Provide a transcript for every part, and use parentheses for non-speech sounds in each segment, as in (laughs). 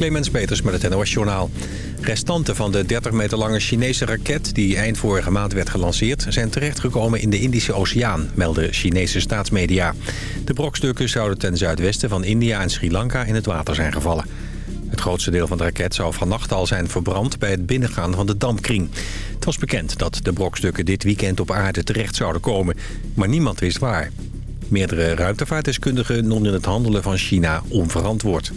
Clemens Peters met het NOS Journaal. Restanten van de 30 meter lange Chinese raket die eind vorige maand werd gelanceerd... zijn terechtgekomen in de Indische Oceaan, melden Chinese staatsmedia. De brokstukken zouden ten zuidwesten van India en Sri Lanka in het water zijn gevallen. Het grootste deel van de raket zou vannacht al zijn verbrand bij het binnengaan van de dampkring. Het was bekend dat de brokstukken dit weekend op aarde terecht zouden komen, maar niemand wist waar. Meerdere ruimtevaartdeskundigen noemden het handelen van China onverantwoord.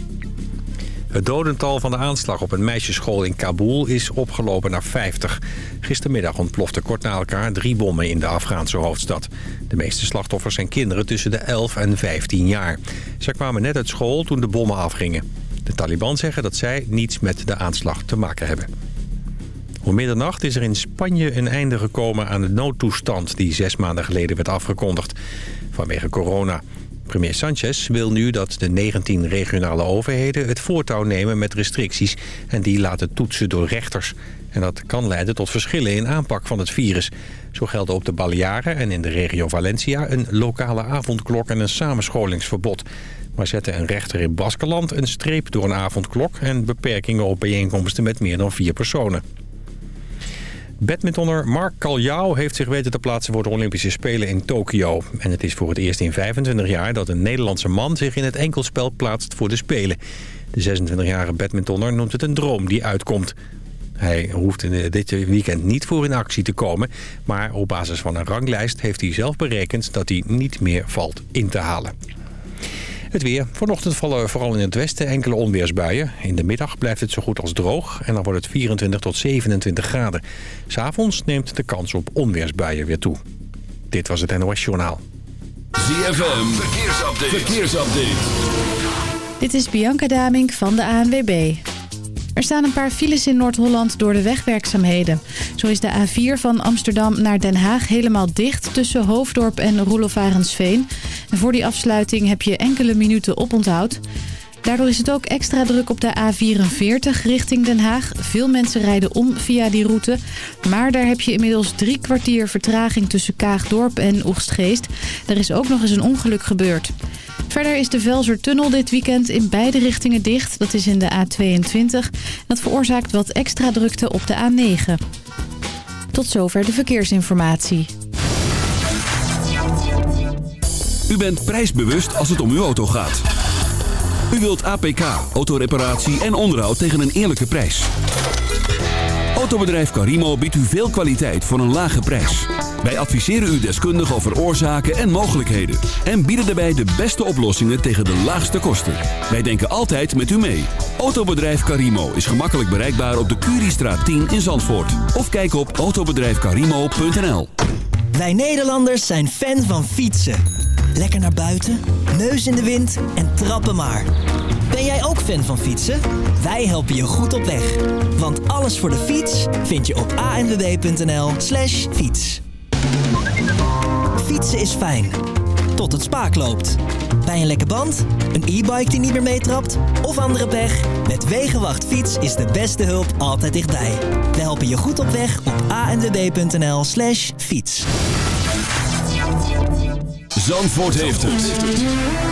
Het dodental van de aanslag op een meisjesschool in Kabul is opgelopen naar 50. Gistermiddag ontplofte kort na elkaar drie bommen in de Afghaanse hoofdstad. De meeste slachtoffers zijn kinderen tussen de 11 en 15 jaar. Zij kwamen net uit school toen de bommen afgingen. De Taliban zeggen dat zij niets met de aanslag te maken hebben. Om middernacht is er in Spanje een einde gekomen aan de noodtoestand... die zes maanden geleden werd afgekondigd vanwege corona. Premier Sanchez wil nu dat de 19 regionale overheden het voortouw nemen met restricties... en die laten toetsen door rechters. En dat kan leiden tot verschillen in aanpak van het virus. Zo gelden op de Balearen en in de regio Valencia een lokale avondklok en een samenscholingsverbod. Maar zetten een rechter in Baskeland een streep door een avondklok... en beperkingen op bijeenkomsten met meer dan vier personen. Badmintonner Mark Kaljau heeft zich weten te plaatsen voor de Olympische Spelen in Tokio. En het is voor het eerst in 25 jaar dat een Nederlandse man zich in het enkelspel plaatst voor de Spelen. De 26-jarige badmintonner noemt het een droom die uitkomt. Hij hoeft in dit weekend niet voor in actie te komen. Maar op basis van een ranglijst heeft hij zelf berekend dat hij niet meer valt in te halen. Het weer. Vanochtend vallen vooral in het westen enkele onweersbuien. In de middag blijft het zo goed als droog en dan wordt het 24 tot 27 graden. S'avonds neemt de kans op onweersbuien weer toe. Dit was het NOS Journaal. ZFM. Verkeersupdate. Verkeersupdate. Dit is Bianca Damink van de ANWB. Er staan een paar files in Noord-Holland door de wegwerkzaamheden. Zo is de A4 van Amsterdam naar Den Haag helemaal dicht tussen Hoofddorp en Roelofarensveen. En voor die afsluiting heb je enkele minuten oponthoud. Daardoor is het ook extra druk op de A44 richting Den Haag. Veel mensen rijden om via die route. Maar daar heb je inmiddels drie kwartier vertraging tussen Kaagdorp en Oegstgeest. Er is ook nog eens een ongeluk gebeurd. Verder is de Velsertunnel dit weekend in beide richtingen dicht. Dat is in de A22. Dat veroorzaakt wat extra drukte op de A9. Tot zover de verkeersinformatie. U bent prijsbewust als het om uw auto gaat. U wilt APK, autoreparatie en onderhoud tegen een eerlijke prijs. Autobedrijf Carimo biedt u veel kwaliteit voor een lage prijs. Wij adviseren u deskundig over oorzaken en mogelijkheden. En bieden daarbij de beste oplossingen tegen de laagste kosten. Wij denken altijd met u mee. Autobedrijf Carimo is gemakkelijk bereikbaar op de Curiestraat 10 in Zandvoort. Of kijk op autobedrijfcarimo.nl Wij Nederlanders zijn fan van fietsen. Lekker naar buiten, neus in de wind en trappen maar. Ben jij ook fan van fietsen? Wij helpen je goed op weg. Want alles voor de fiets vind je op anwb.nl slash fiets. Fietsen is fijn. Tot het spaak loopt. Bij een lekke band, een e-bike die niet meer meetrapt of andere pech. Met Wegenwacht Fiets is de beste hulp altijd dichtbij. We helpen je goed op weg op anwb.nl slash fiets. Zandvoort heeft het.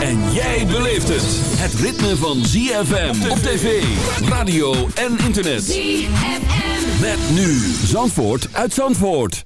En jij beleeft het. Het ritme van ZFM op tv, radio en internet. ZFM. Met nu Zandvoort uit Zandvoort.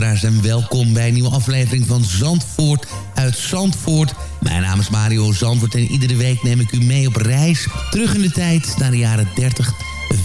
luisteraars en welkom bij een nieuwe aflevering van Zandvoort uit Zandvoort. Mijn naam is Mario Zandvoort en iedere week neem ik u mee op reis terug in de tijd naar de jaren 30,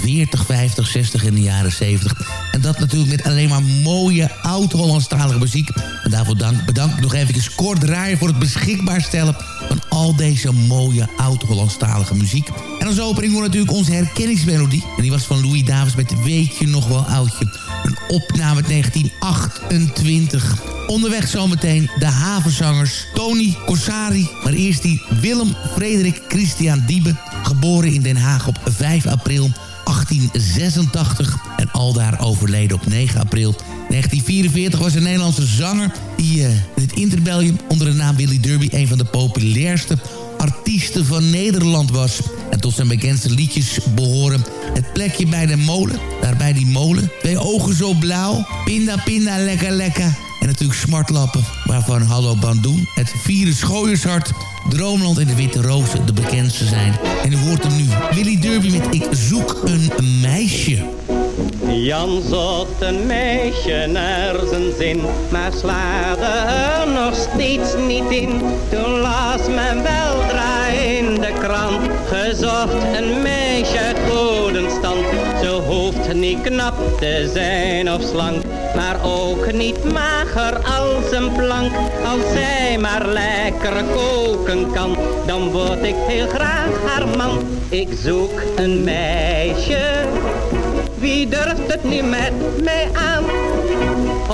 40, 50, 60 en de jaren 70. En dat natuurlijk met alleen maar mooie oud-Hollandstalige muziek. En daarvoor dank, bedank ik nog even kort draaien voor het beschikbaar stellen van al deze mooie oud-Hollandstalige muziek. En als opening wordt natuurlijk onze herkenningsmelodie. En die was van Louis Davis met Weet je nog wel oudje. Opname uit 1928. Onderweg zometeen de havenzangers Tony Corsari. Maar eerst die Willem Frederik Christian Diebe. Geboren in Den Haag op 5 april 1886. En aldaar overleden op 9 april 1944 was een Nederlandse zanger... die eh, in het interbellum onder de naam Willy Derby... een van de populairste artiesten van Nederland was. En tot zijn bekendste liedjes behoren Het plekje bij de molen. Daarbij die molen. Twee ogen zo blauw. Pinda, pinda, lekker, lekker. En natuurlijk smartlappen. waarvan Hallo Bandoen, het vierde schooiershart... Droomland en de Witte Rozen de bekendste zijn. En u hoort hem nu, Willy Derby met Ik zoek een meisje. Jan zocht een meisje naar zijn zin, maar slaagde er nog steeds niet in. Toen las men weldra de krant, gezocht een meisje uit goede stand. Ze hoeft niet knap te zijn of slank, maar ook niet mager als een plank. Als zij maar lekker koken kan, dan word ik heel graag haar man. Ik zoek een meisje wie durft het nu met mij aan?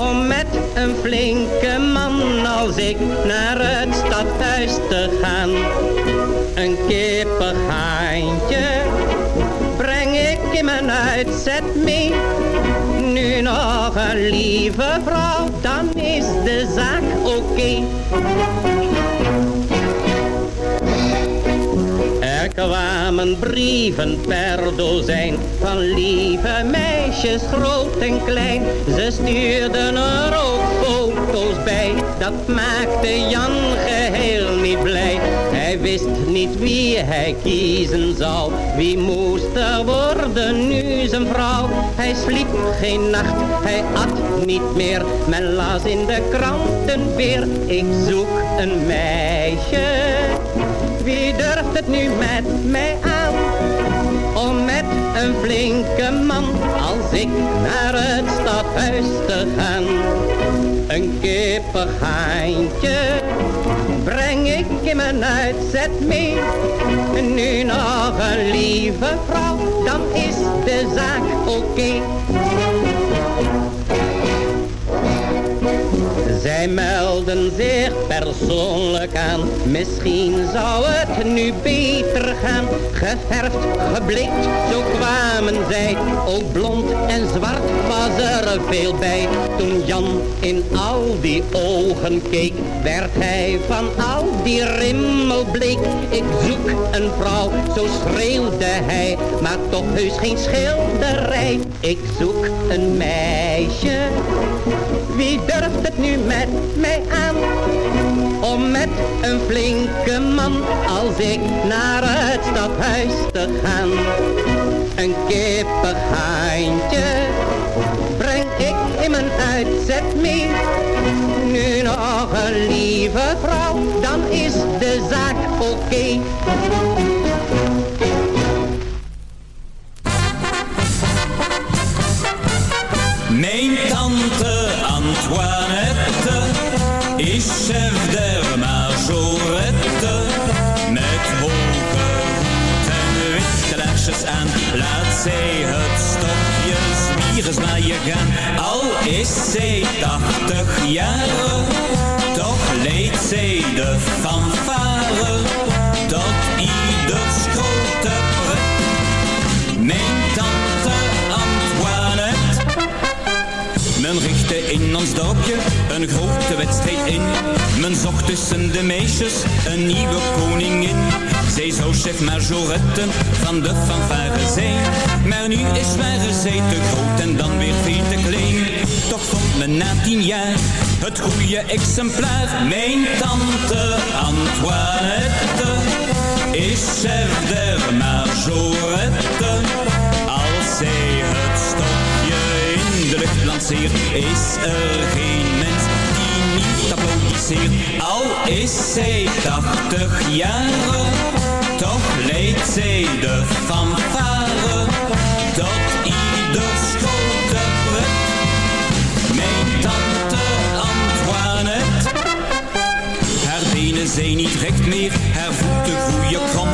Om met een flinke man als ik naar het stadhuis te gaan. Een kippengaantje breng ik in mijn uitzet mee. Nu nog een lieve vrouw, dan is de zaak oké. Er kwamen brieven per dozijn van lieve meisjes, groot en klein. Ze stuurden er ook foto's bij, dat maakte Jan geheel niet blij. Hij wist niet wie hij kiezen zou, wie moest er worden nu zijn vrouw. Hij sliep geen nacht, hij at niet meer, men las in de kranten weer. Ik zoek een meisje wie durft het nu met mij aan? Om met een flinke man als ik naar het stadhuis te gaan. Een kippengaantje mijn uitzet mee. Nu nog een lieve vrouw, dan is de zaak oké. Zij melden zich persoonlijk aan, misschien zou het nu beter gaan. Geverfd, geblikt, zo kwamen zij, ook blond en zwart was er veel bij. Toen Jan in al die ogen keek, werd hij van al die rimmel bleek. Ik zoek een vrouw, zo schreeuwde hij, maar toch heus geen schilderij. Ik zoek een meisje, wie durft het nu met mij aan? Om met een flinke man als ik naar het stadhuis te gaan. Een kippengaantje breng ik in mijn uitzet mee. Nu nog een lieve vrouw, dan is de zaak oké. Mijn tante Antoinette is chef der majorette. Met hoge en witte laarsjes aan laat zij het stokje zwieren zwaaien gaan. Al is zij tachtig jaar, toch leidt zij de fanfare tot ieders men richtte in ons dorpje een grote wedstrijd in. Men zocht tussen de meisjes een nieuwe koningin. Zij zou chef majorette van de fanfare zijn. Maar nu is waren zij te groot en dan weer veel te klein. Toch vond men na tien jaar het goede exemplaar. Mijn tante Antoinette is chef der majorette. Als zij het stokje is er geen mens die niet applaudisseert. Al is zij tachtig jaar, toch leidt zij de fanfare tot ieders grote pret. Mijn tante Antoinette, haar benen zijn niet recht meer, haar voeten groeien krom.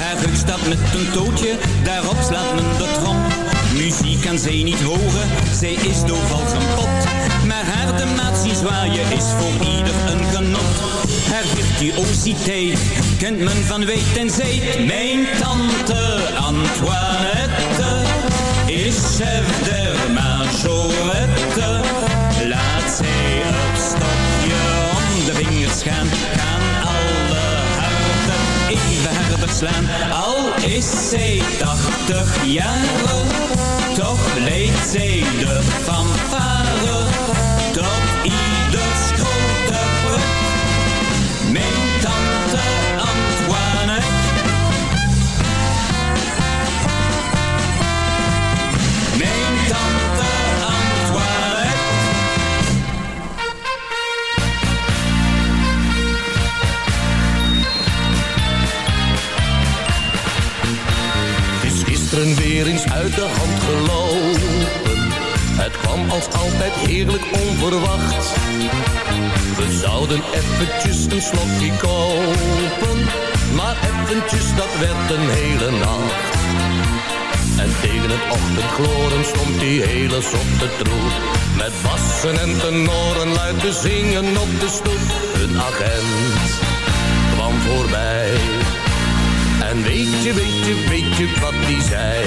Haar rug staat met een tootje, daarop slaat men de trom. Muziek kan zij niet horen, zij is doorval kapot. Maar haar de maat zien zwaaien is voor ieder een genot. Haar virtuositeit kent men van weet en zijd. Mijn tante Antoinette is chef der majorette. Laat zij het stokje om de vingers gaan, Al is zij tachtig jaar, toch leidt zij de fanfare tot ieders de hand gelopen. Het kwam als altijd heerlijk onverwacht. We zouden eventjes een slokje kopen. Maar eventjes, dat werd een hele nacht. En tegen het ochtendgloren stond die hele zotte troep. Met bassen en tenoren luid te zingen op de stoep. Een agent kwam voorbij. En weet je, weet je, weet je wat die zei?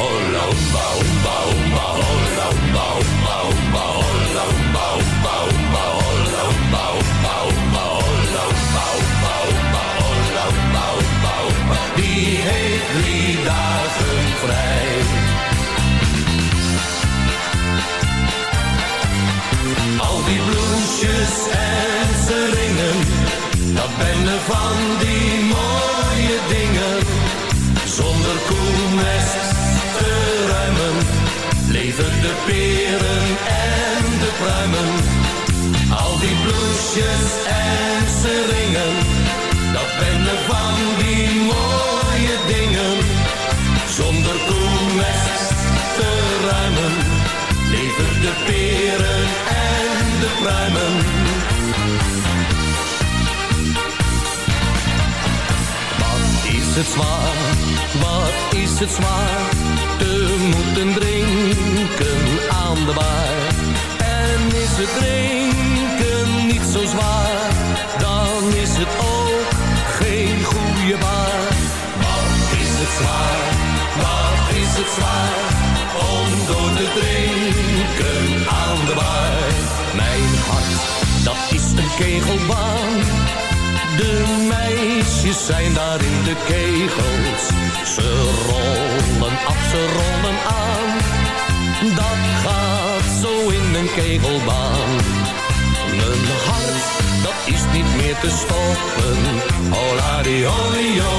Hola, umba, umba, umba, hola, umba, umba, umba, hola, umba, umba. Wat is het zwaar, wat is het zwaar, te moeten drinken aan de bar. En is het drinken niet zo zwaar, dan is het ook geen goede baar. Wat is het zwaar, wat is het zwaar, om door te drinken aan de bar. Dat is een kegelbaan. De meisjes zijn daar in de kegels. Ze rollen af, ze rollen aan. Dat gaat zo in een kegelbaan. Mijn hart, dat is niet meer te stoppen. Hola di olio,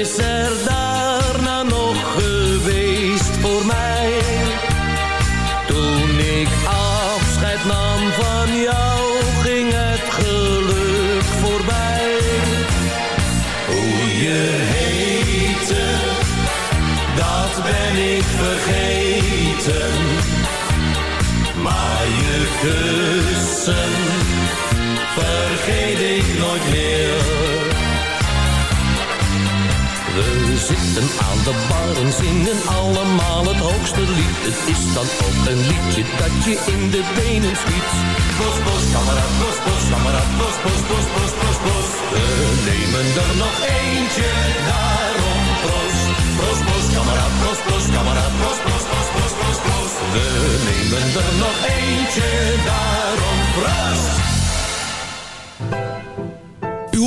Is er Zitten aan de bar en zingen allemaal het hoogste lied. Het is dan ook een liedje dat je in de benen schiet. Bos, bos, kameraad, bos, bos, kameraad, bos, bos, bos, bos, bos, bos. We nemen er nog eentje, daarom proost. Proost, bos, kameraad, proost, proost, kameraad, proost, proost, proost, proost, proost, proost. We nemen er nog eentje, daarom proost.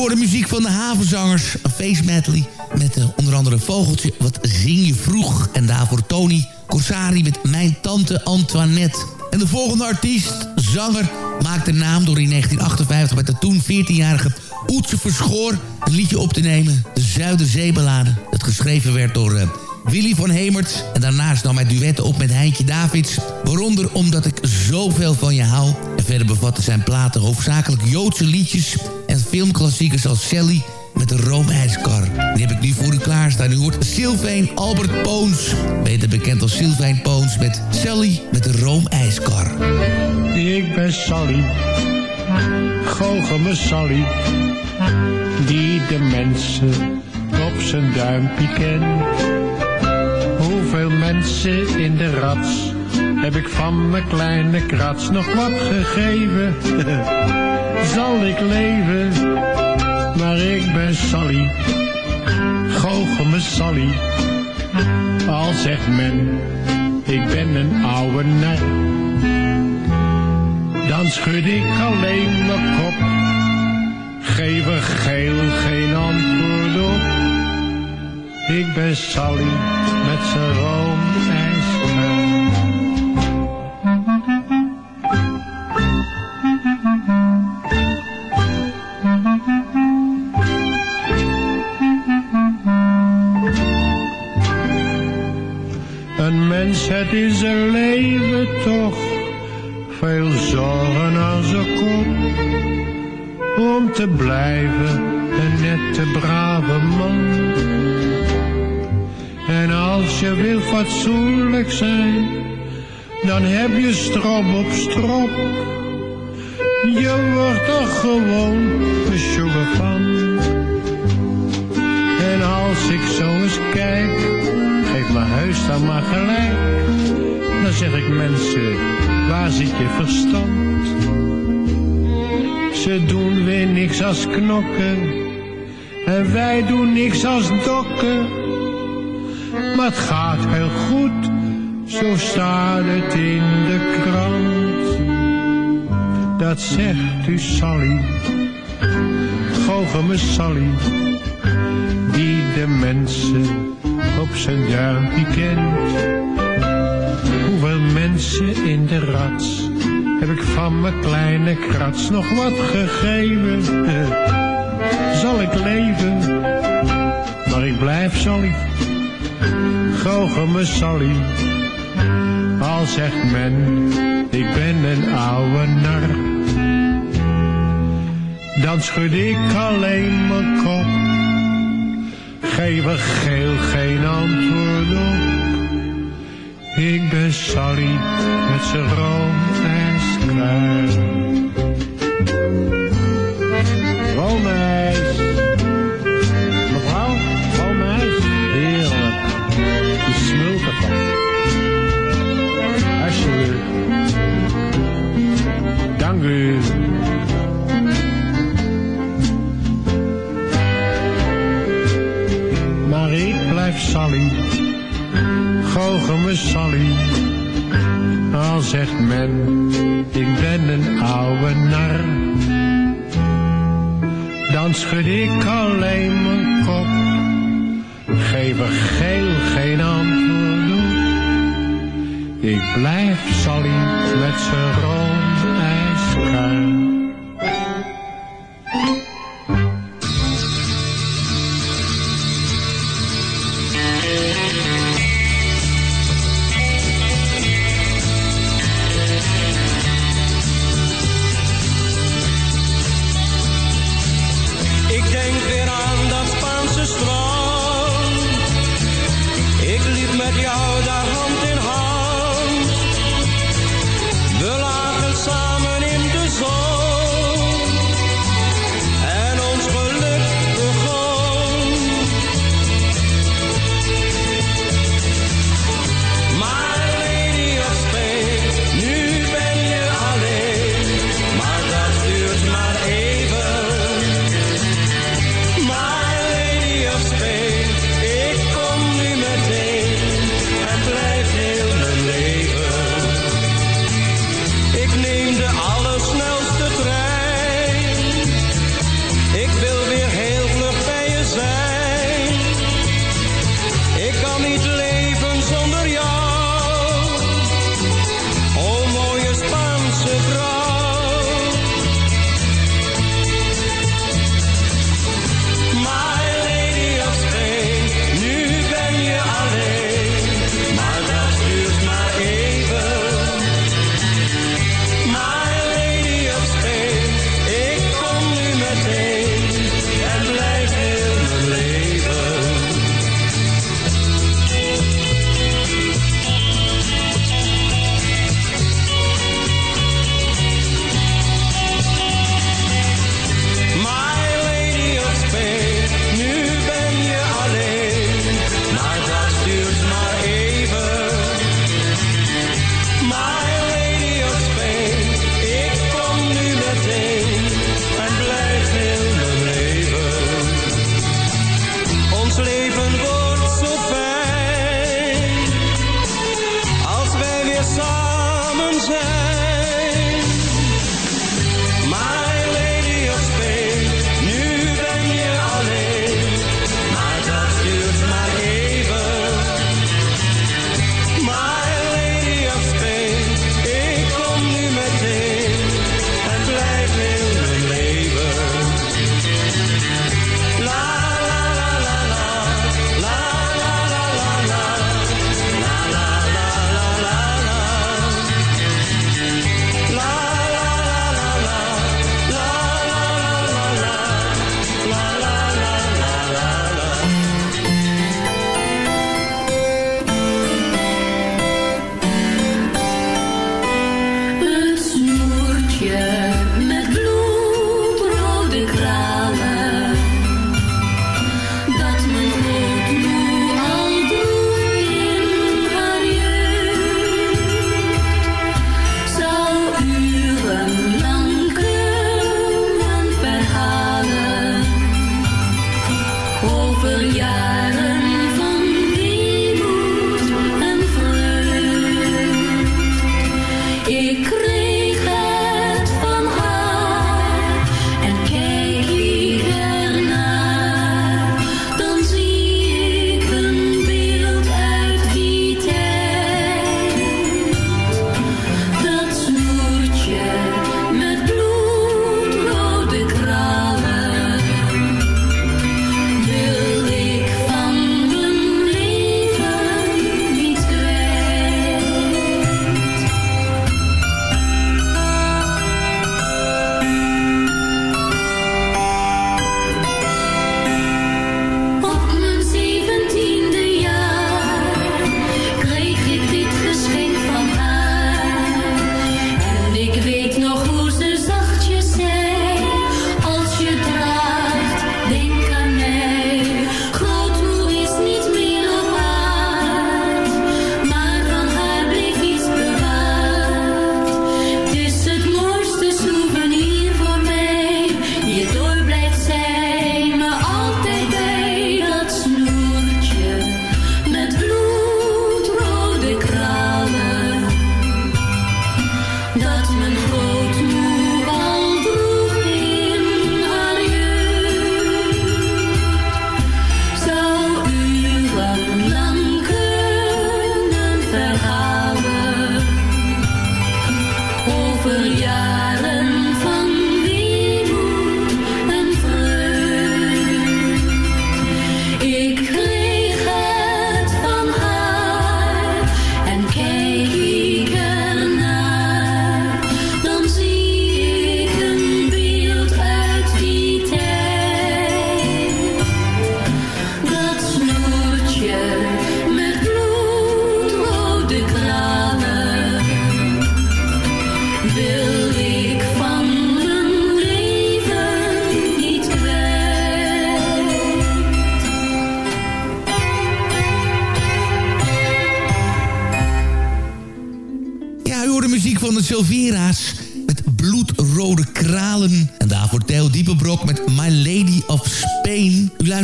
hoorde muziek van de havenzangers. Een face medley met uh, onder andere Vogeltje. Wat zing je vroeg? En daarvoor Tony Corsari met Mijn Tante Antoinette. En de volgende artiest, zanger, maakte naam door in 1958 met de toen 14-jarige Oetse Verschoor een liedje op te nemen. De Zuiderzeebeladen. Dat geschreven werd door... Uh, Willy van Hemert. En daarnaast nam hij duetten op met Heintje Davids. Waaronder Omdat ik zoveel van je hou. En verder bevatten zijn platen hoofdzakelijk Joodse liedjes... en filmklassiekers als Sally met de roomijskar. Die heb ik nu voor u klaarstaan. U hoort Sylvain Albert Poons. Beter bekend als Sylvain Poons met Sally met de roomijskar. Ik ben Sally, goochel Sally, die de mensen op zijn duimpje kent Hoeveel mensen in de rats heb ik van mijn kleine krats nog wat gegeven? (laughs) Zal ik leven, maar ik ben Sally, goochel me Sally. Al zegt men, ik ben een oude nar. Dan schud ik alleen mijn kop, geef er geel geen antwoord op. Ik ben Sally met zijn roomijskraan. Is een leven toch, veel zorgen aan zijn kop. Om te blijven een nette, brave man en als je wil fatsoenlijk zijn, dan heb je strop op strop. Je wordt er gewoon besjoegen van. En als ik zo eens kijk, mijn huis dan maar gelijk. Dan zeg ik mensen, waar zit je verstand? Ze doen weer niks als knokken, en wij doen niks als dokken maar het gaat heel goed, zo staat het in de krant. Dat zegt u Sally, goochel me Sally, die de mensen op zijn duimpje kent. Hoeveel mensen in de rats heb ik van mijn kleine krats nog wat gegeven? Zal ik leven, maar ik blijf Sally goochel me Sally. Al zegt men, ik ben een oude nar. Dan schud ik alleen mijn kop. Geef er geel geen antwoord op. Ik ben Sally met zijn room en skruis. Sally. Me Sally. Al zegt men, ik ben een oude nar. Dan schud ik alleen mijn kop geef er geel geen antwoord. Ik blijf Sally met zijn rood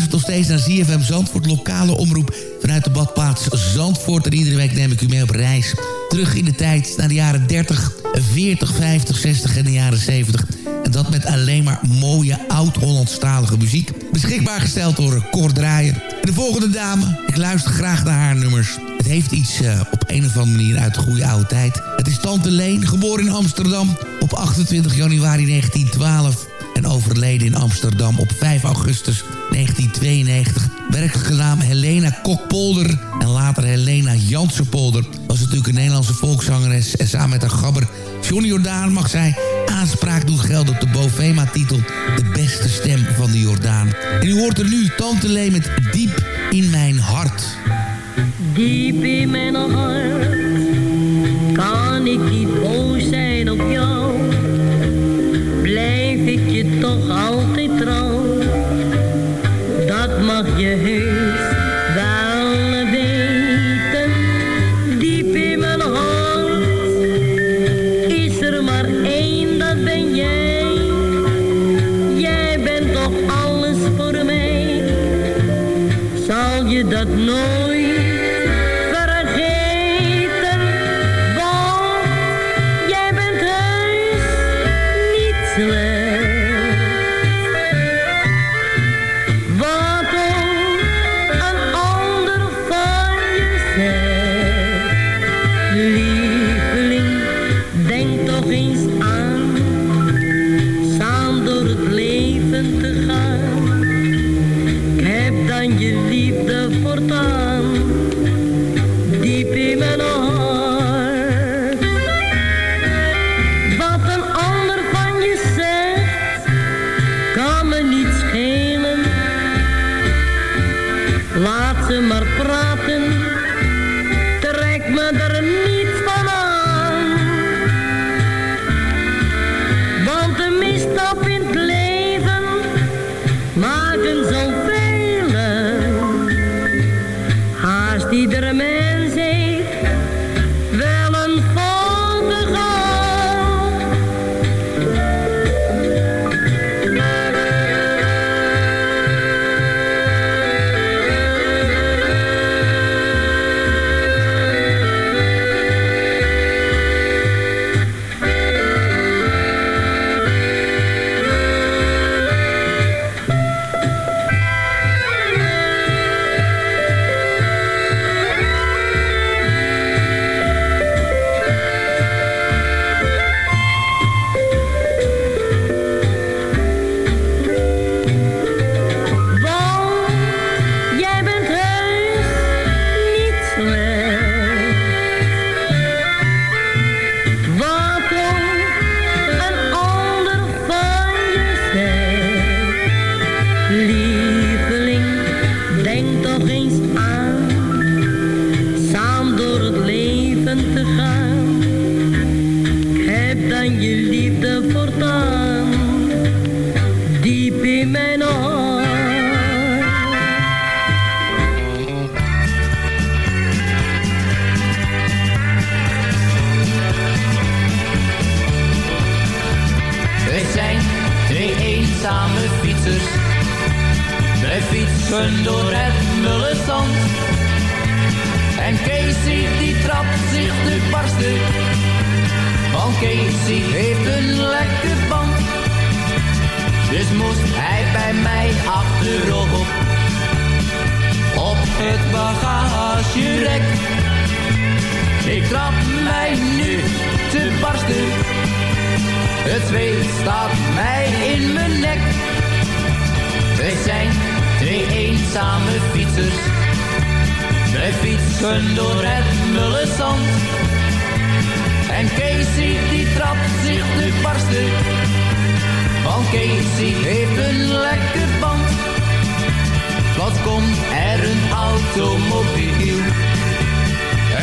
luistert nog steeds naar ZFM Zandvoort, lokale omroep vanuit de badplaats Zandvoort. En iedere week neem ik u mee op reis. Terug in de tijd naar de jaren 30, 40, 50, 60 en de jaren 70. En dat met alleen maar mooie oud-Hollandstalige muziek. Beschikbaar gesteld door Cor Draaier. En de volgende dame, ik luister graag naar haar nummers. Het heeft iets uh, op een of andere manier uit de goede oude tijd. Het is Tante Leen, geboren in Amsterdam op 28 januari 1912 en overleden in Amsterdam op 5 augustus 1992. Werkelijke naam Helena Kokpolder en later Helena Jansenpolder... was natuurlijk een Nederlandse volkszangeres... en samen met haar gabber Johnny Jordaan mag zij aanspraak doen gelden op de Bovema-titel... De beste stem van de Jordaan. En u hoort er nu Tante Lee met Diep in mijn hart. Diep in mijn hart kan ik niet Zal Fietsen door het mulle zand. En Casey die trapt zich de barsten. Want Casey heeft een lekker band. Dus moest hij bij mij achterop. Op het bagagerek. Ik trap mij nu te barsten. Het zweet staat mij in mijn nek. We zijn twee eenzame fietsers. We fietsen door het mulle zand. En Casey die trapt zich te barsten. Want Casey heeft een lekker band. Wat komt er een automobiel?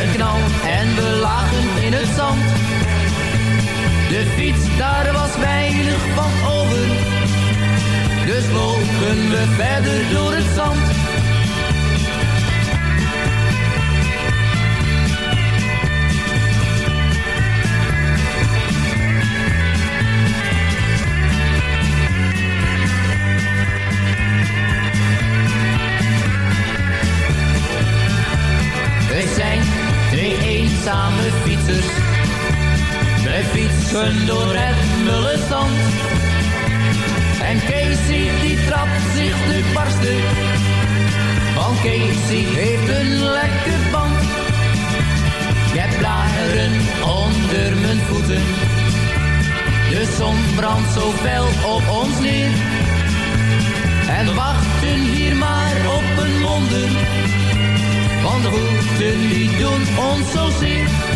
Een knal en we lagen in het zand. De fiets, daar was weinig van over. Dus lopen we verder door het zand. We zijn twee eenzame fietsers. We fietsen door het mulle zand. En Casey die trapt zich nu barsten. Want Casey heeft een lekker band. Ik heb blaren onder mijn voeten. De zon brandt zo fel op ons neer. En wachten hier maar op een wonder. Want de voeten die doen ons zozeer. Beleef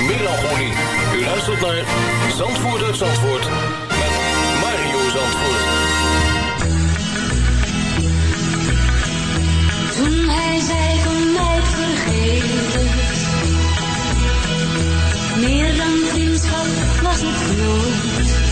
melancholie. U luistert naar Zandvoort uit Zandvoort met Mario Zandvoort. Toen hij zei kon mij vergeten. Meer dan vriendschap was het nooit.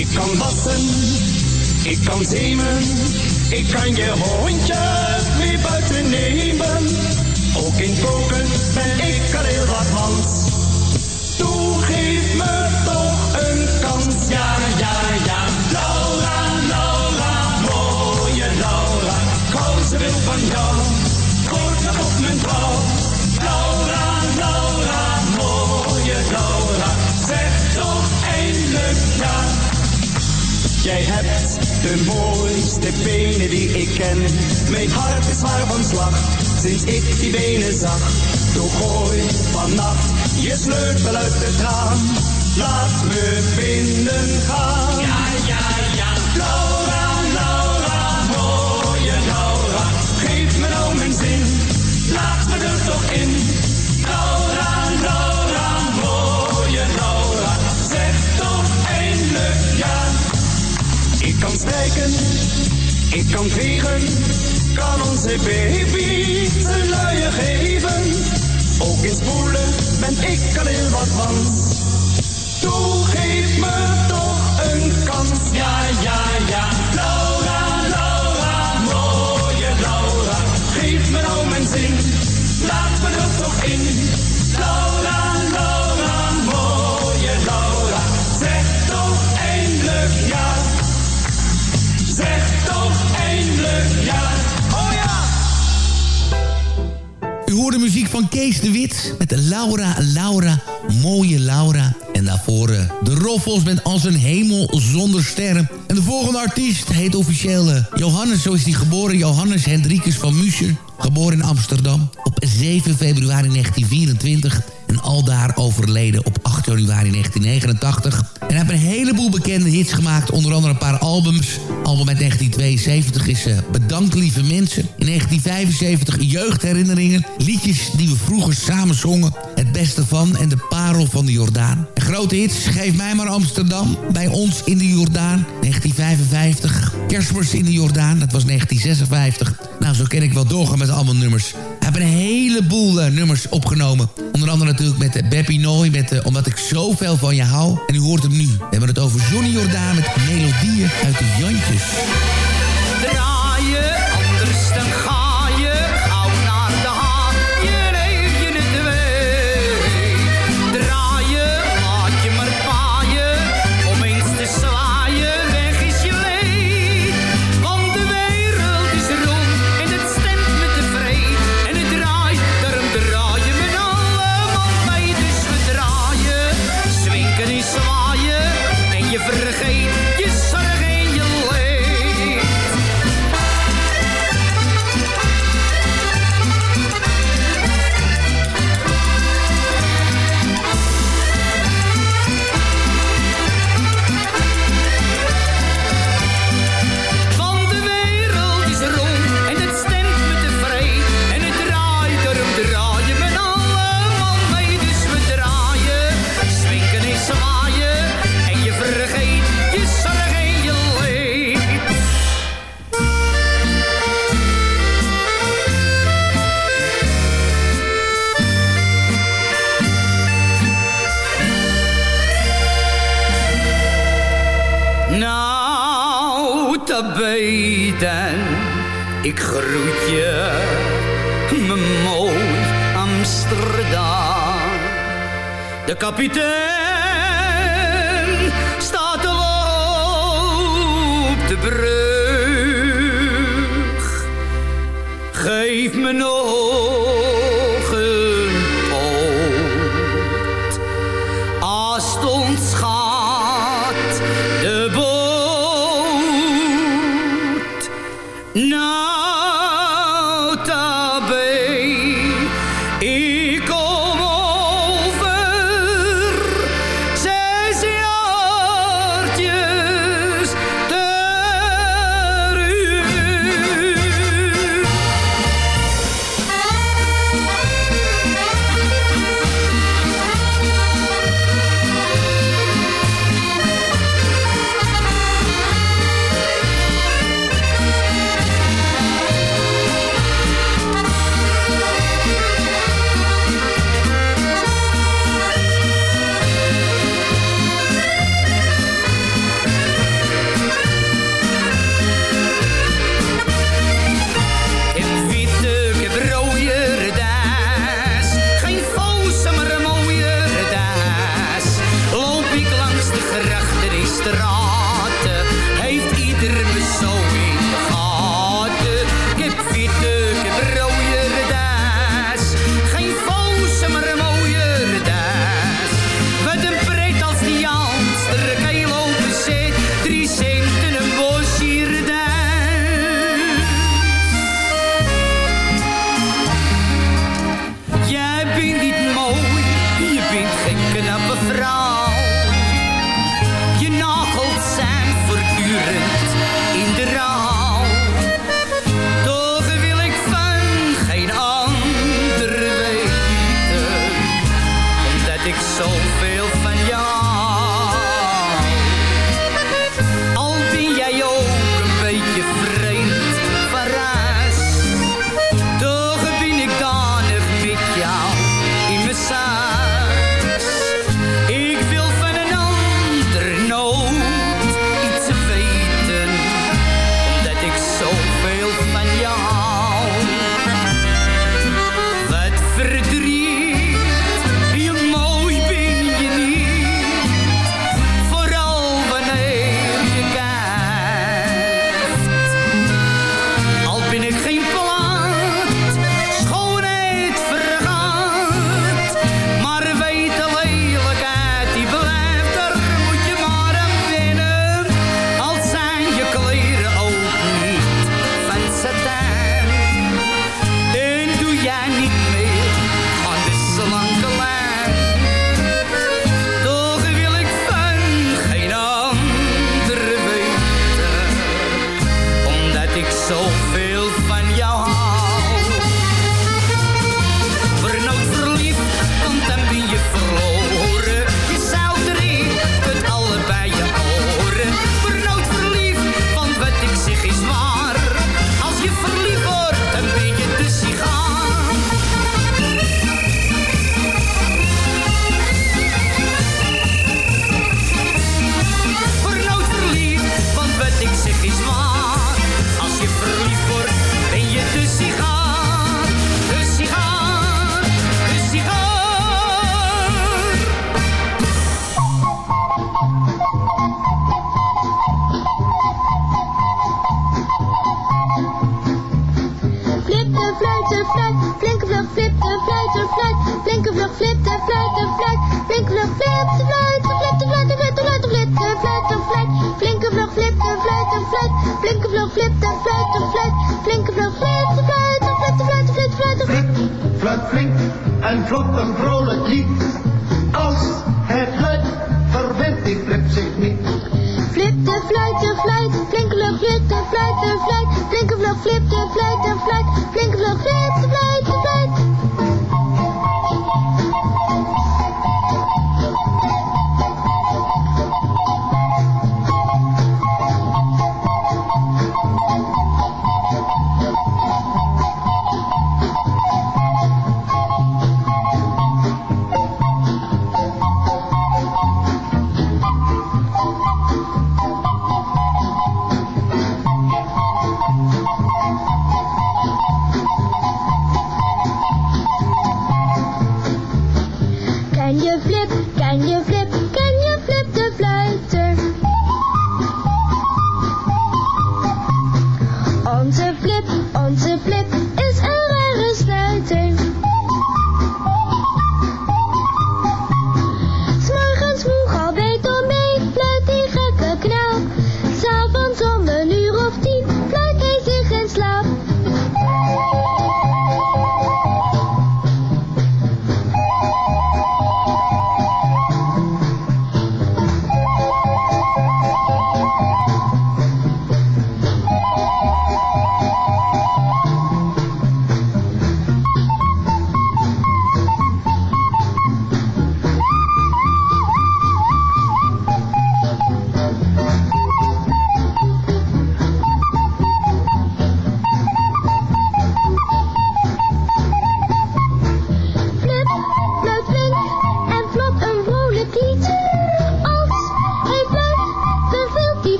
Ik kan wassen, ik kan zemen, ik kan je hondje weer buiten nemen. Ook in koken ben ik al heel wat mans. Toe, geef me toch een kans, ja, ja, ja. Jij hebt de mooiste benen die ik ken. Mijn hart is zwaar van slag, sinds ik die benen zag. Toen gooi vannacht je sleutel uit het raam. Laat me binnen gaan. Ja, ja, ja. Laura, kan strijken, ik kan vegen, kan onze baby een luier geven. Ook in spoelen ben ik al heel wat van. Toe, geef me toch een kans, ja, ja, hoorde muziek van Kees de Wit met Laura, Laura, mooie Laura. En daarvoor eh, de Roffels met Als een hemel zonder sterren. En de volgende artiest heet officieel eh, Johannes, zo is hij geboren. Johannes Hendrikus van Muscher, geboren in Amsterdam op 7 februari 1924... en aldaar overleden op 8 januari 1989. En hij heeft een heleboel bekende hits gemaakt, onder andere een paar albums. Album uit 1972 is uh, Bedankt lieve mensen. In 1975 Jeugdherinneringen, liedjes die we vroeger samen zongen. Het beste van en de parel van de Jordaan. Grote hits, Geef mij maar Amsterdam, bij ons in de Jordaan. 1955, Kerstmis in de Jordaan, dat was 1956. Nou, zo ken ik wel doorgaan met allemaal nummers. Een heleboel uh, nummers opgenomen. Onder andere natuurlijk met uh, Beppie Nooy, met uh, Omdat ik zoveel van je hou. En u hoort hem nu. We hebben het over Johnny Jordaan met melodieën uit de Jantjes. Weten, ik groet je, mijn mooi Amsterdam. De kapitein staat al op de brug. Geef me nog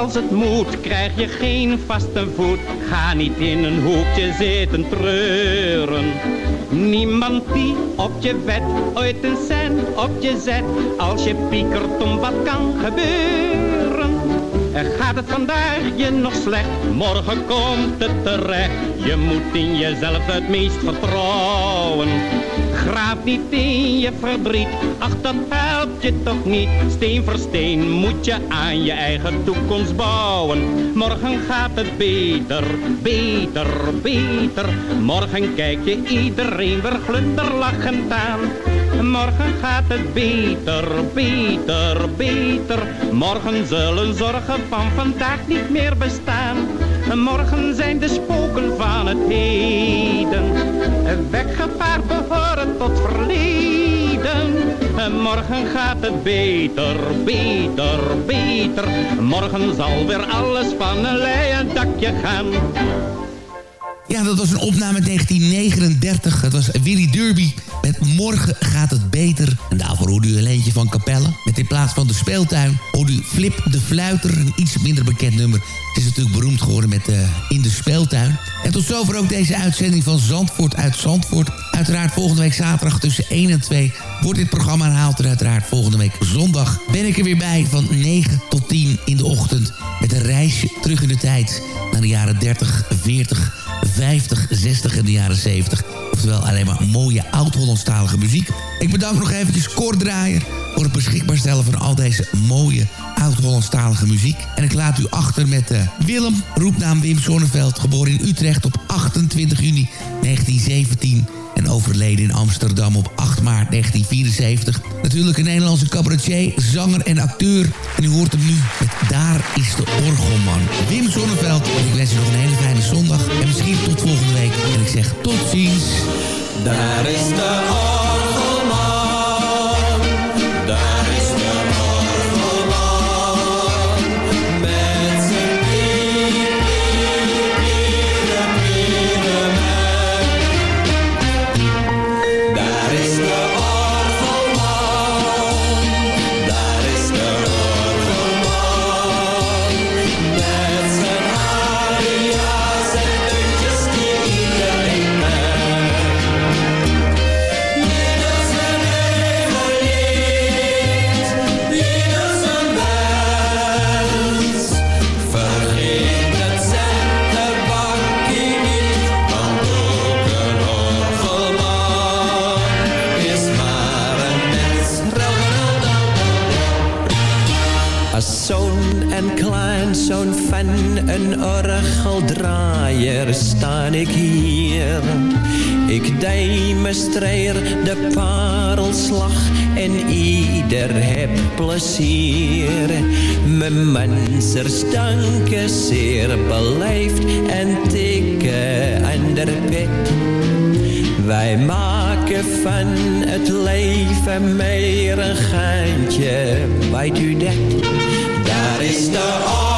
Zoals het moet, krijg je geen vaste voet. Ga niet in een hoekje zitten treuren. Niemand die op je bed ooit een cent op je zet. Als je piekert om wat kan gebeuren. Gaat het vandaag je nog slecht, morgen komt het terecht. Je moet in jezelf het meest vertrouwen. Graaf niet in je verdriet, ach dat helpt je toch niet. Steen voor steen moet je aan je eigen toekomst bouwen. Morgen gaat het beter, beter, beter. Morgen kijk je iedereen weer glunderlachend aan. Morgen gaat het beter, beter, beter. Morgen zullen zorgen van vandaag niet meer bestaan. Morgen zijn de spoken van het heden. Weggevaard behoren tot verleden. Morgen gaat het beter, beter, beter. Morgen zal weer alles van een leien dakje gaan. Ja, dat was een opname uit 1939. Het was Willy Derby met Morgen gaat het beter. En daarvoor hoorde u een eentje van Capelle. Met in plaats van de speeltuin hoorde u Flip de Fluiter. Een iets minder bekend nummer. Het is natuurlijk beroemd geworden met uh, In de Speeltuin. En tot zover ook deze uitzending van Zandvoort uit Zandvoort. Uiteraard volgende week zaterdag tussen 1 en 2 wordt dit programma herhaald. En uiteraard volgende week zondag ben ik er weer bij van 9 tot 10 in de ochtend. Met een reisje terug in de tijd naar de jaren 30, 40, 50, 60 en de jaren 70. Oftewel alleen maar mooie oud-Hollandstalige muziek. Ik bedank nog eventjes Koordraaier voor het beschikbaar stellen van al deze mooie oud-Hollandstalige muziek. En ik laat u achter met uh, Willem, roepnaam Wim Sonneveld, geboren in Utrecht op 28 juni 1917 en overleden in Amsterdam op 8 maart 1974. Natuurlijk een Nederlandse cabaretier, zanger en acteur. En u hoort hem nu met Daar is de Orgelman. Wim Sonneveld, en ik wens u nog een hele fijne zondag. En misschien tot volgende week. En ik zeg tot ziens. Daar is de orgelman. Demonstreer de parelslag en ieder heb plezier. Mijn mansers danken zeer beleefd en tikken aan de pet. Wij maken van het leven meer een geintje, weet u dat? Daar is de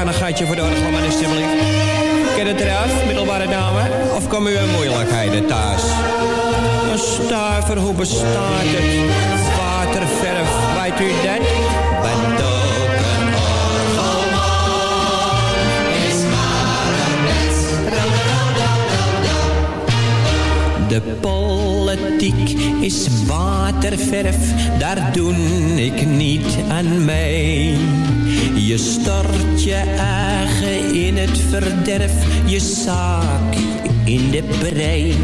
een kleinigheidje voor de orgelman alsjeblieft. Ken het eraf, middelbare dame? Of komen u in moeilijkheden thuis? Een stuiver, hoe bestaat het? Waterverf, weet u dat? Ook een orgelman is maar een mens. De is waterverf, daar doe ik niet aan mee. Je stort je eigen in het verderf, je zaak in de brei.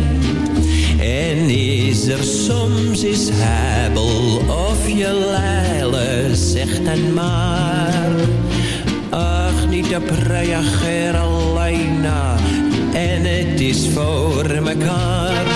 En is er soms is hebel of je leile, zeg dan maar. Ach, niet op reageer alleen. En het is voor mekaar.